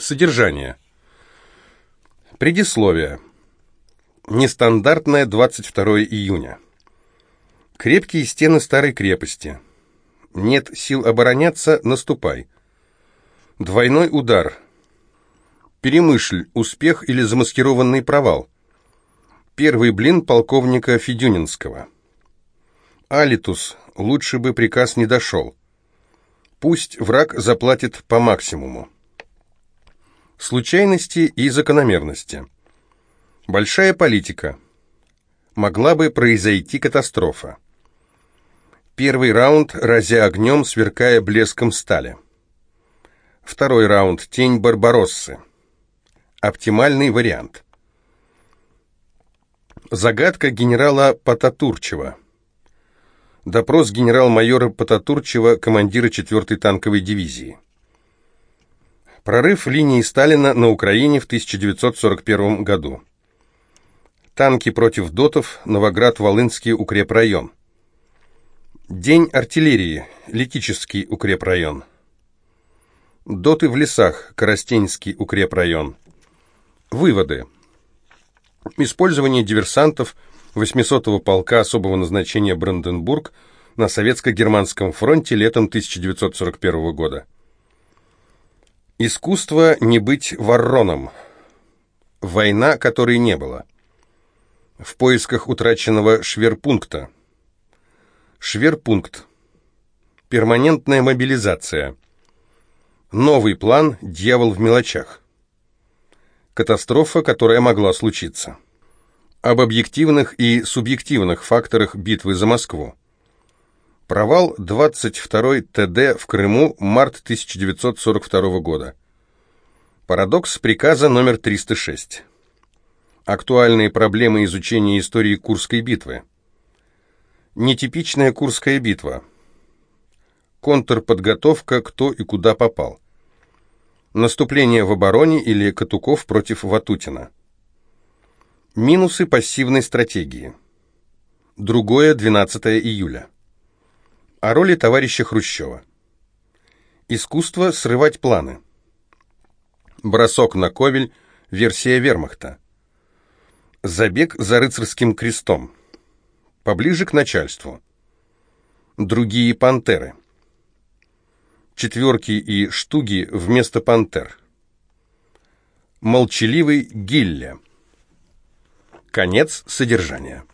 Содержание. Предисловие. Нестандартное 22 июня. Крепкие стены старой крепости. Нет сил обороняться, наступай. Двойной удар. Перемышль, успех или замаскированный провал. Первый блин полковника Федюнинского. Алитус, лучше бы приказ не дошел. Пусть враг заплатит по максимуму. Случайности и закономерности. Большая политика. Могла бы произойти катастрофа. Первый раунд, разя огнем, сверкая блеском стали. Второй раунд, тень Барбароссы. Оптимальный вариант. Загадка генерала Потатурчева. Допрос генерал-майора Потатурчева, командира 4-й танковой дивизии. Прорыв линии Сталина на Украине в 1941 году. Танки против дотов, Новоград-Волынский укрепрайон. День артиллерии, Летический укрепрайон. Доты в лесах, Коростенский укрепрайон. Выводы. Использование диверсантов 800-го полка особого назначения Бранденбург на Советско-Германском фронте летом 1941 года. Искусство не быть ворроном. Война, которой не было. В поисках утраченного шверпункта. Шверпункт. Перманентная мобилизация. Новый план «Дьявол в мелочах». Катастрофа, которая могла случиться. Об объективных и субъективных факторах битвы за Москву. Провал 22-й ТД в Крыму, март 1942 года. Парадокс приказа номер 306. Актуальные проблемы изучения истории Курской битвы. Нетипичная Курская битва. Контрподготовка, кто и куда попал. Наступление в обороне или Катуков против Ватутина. Минусы пассивной стратегии. Другое, 12 июля. О роли товарища Хрущева. Искусство срывать планы. Бросок на ковель. Версия вермахта. Забег за рыцарским крестом. Поближе к начальству. Другие пантеры. Четверки и штуги вместо пантер. Молчаливый Гилля. Конец содержания.